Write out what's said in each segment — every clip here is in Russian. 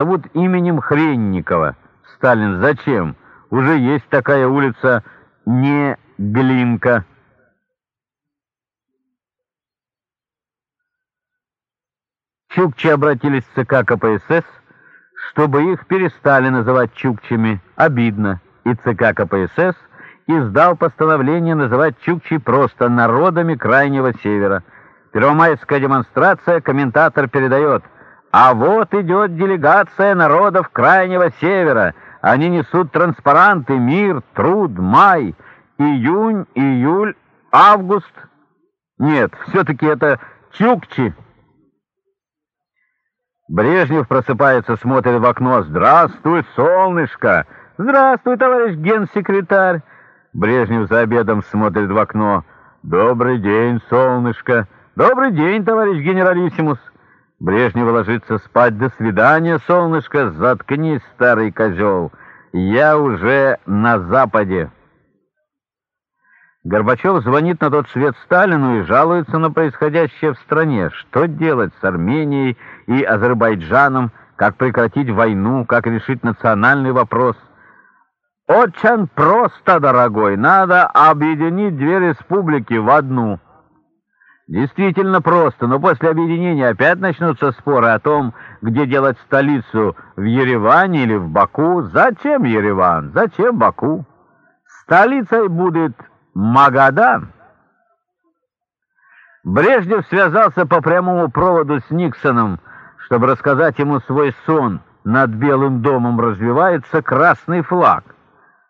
зовут именем Хренникова. Сталин, зачем? Уже есть такая улица не Глинка. Чукчи обратились в ЦК КПСС, чтобы их перестали называть чукчами. Обидно. И ЦК КПСС издал постановление называть чукчи просто народами Крайнего Севера. Первомайская демонстрация, комментатор передает – а вот идет делегация народов Крайнего Севера. Они несут транспаранты «Мир», «Труд», «Май», «Июнь», «Июль», «Август». Нет, все-таки это «Чукчи». Брежнев просыпается, смотрит в окно. «Здравствуй, солнышко!» «Здравствуй, товарищ генсекретарь!» Брежнев за обедом смотрит в окно. «Добрый день, солнышко!» «Добрый день, товарищ генералиссимус!» Брежнев ложится спать. До свидания, солнышко. Заткнись, старый козел. Я уже на западе. Горбачев звонит на тот свет Сталину и жалуется на происходящее в стране. Что делать с Арменией и Азербайджаном? Как прекратить войну? Как решить национальный вопрос? Очень просто, дорогой. Надо объединить две республики в одну. Действительно просто, но после объединения опять начнутся споры о том, где делать столицу, в Ереване или в Баку. Зачем Ереван? Зачем Баку? Столицей будет Магадан. Брежнев связался по прямому проводу с Никсоном, чтобы рассказать ему свой сон. Над Белым домом развивается красный флаг.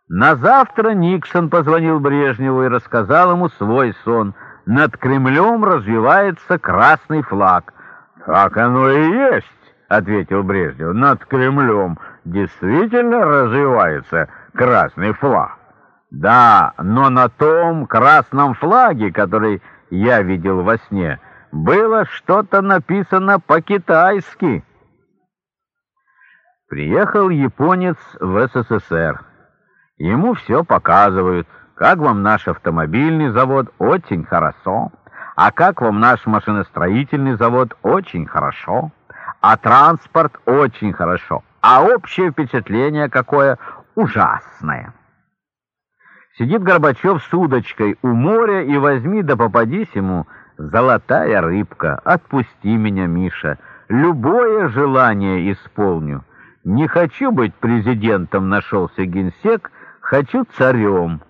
На завтра Никсон позвонил Брежневу и рассказал ему свой сон — над Кремлем развивается красный флаг. «Так оно и есть», — ответил Брежнев. «Над Кремлем действительно развивается красный флаг». «Да, но на том красном флаге, который я видел во сне, было что-то написано по-китайски». Приехал японец в СССР. Ему все показывают. Как вам наш автомобильный завод? Очень хорошо. А как вам наш машиностроительный завод? Очень хорошо. А транспорт? Очень хорошо. А общее впечатление какое? Ужасное. Сидит Горбачев с удочкой у моря, и возьми да попадись ему, золотая рыбка. Отпусти меня, Миша. Любое желание исполню. Не хочу быть президентом, нашелся генсек, хочу царем.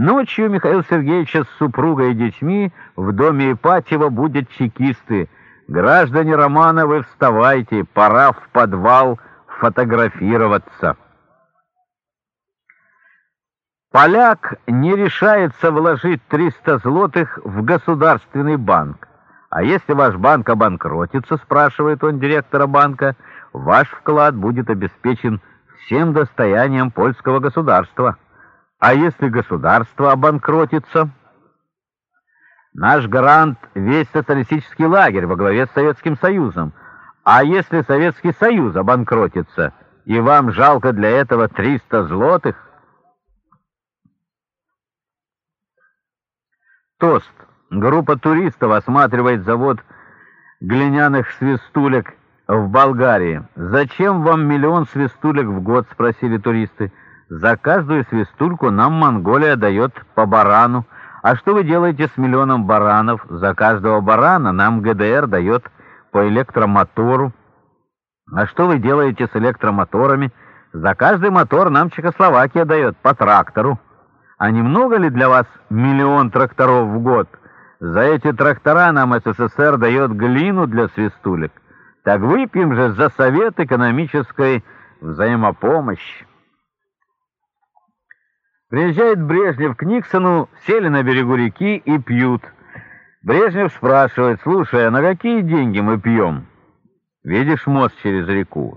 Ночью Михаил Сергеевич с супругой и детьми в доме Ипатьева будет чекисты. Граждане Романовы, вставайте, пора в подвал фотографироваться. Поляк не решается вложить 300 злотых в государственный банк. А если ваш банк обанкротится, спрашивает он директора банка, ваш вклад будет обеспечен всем достоянием польского государства. А если государство обанкротится? Наш гарант — весь социалистический лагерь во главе с Советским Союзом. А если Советский Союз обанкротится, и вам жалко для этого 300 злотых? Тост. Группа туристов осматривает завод глиняных свистулек в Болгарии. «Зачем вам миллион свистулек в год?» — спросили туристы. За каждую свистульку нам Монголия дает по барану. А что вы делаете с миллионом баранов? За каждого барана нам ГДР дает по электромотору. А что вы делаете с электромоторами? За каждый мотор нам Чехословакия дает по трактору. А немного ли для вас миллион тракторов в год? За эти трактора нам СССР дает глину для свистулек. Так выпьем же за совет экономической взаимопомощи. Приезжает Брежнев к Никсону, сели на берегу реки и пьют. Брежнев спрашивает, слушай, а на какие деньги мы пьем? Видишь мост через реку?